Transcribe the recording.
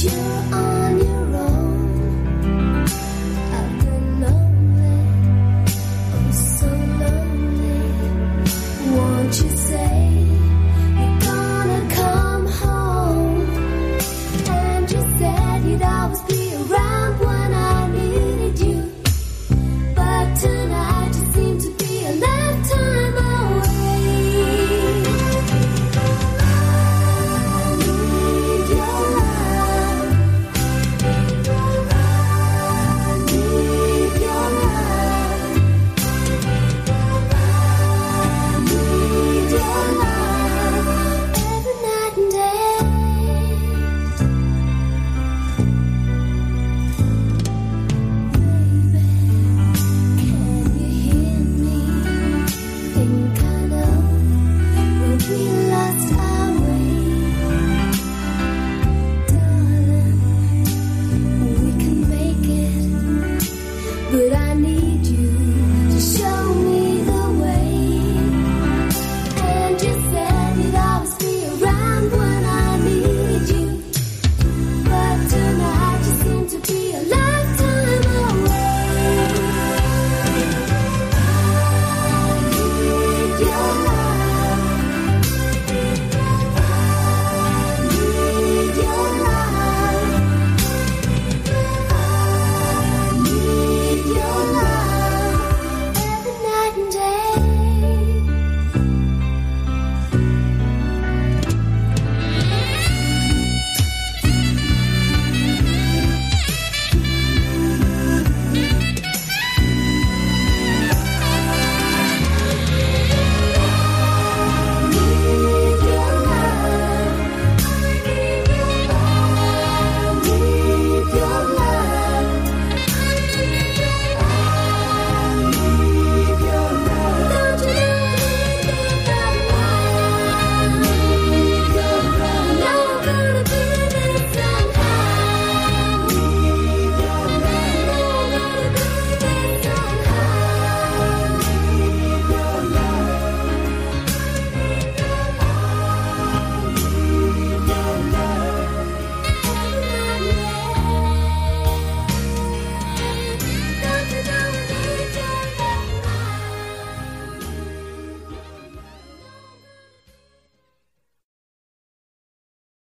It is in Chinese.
骄傲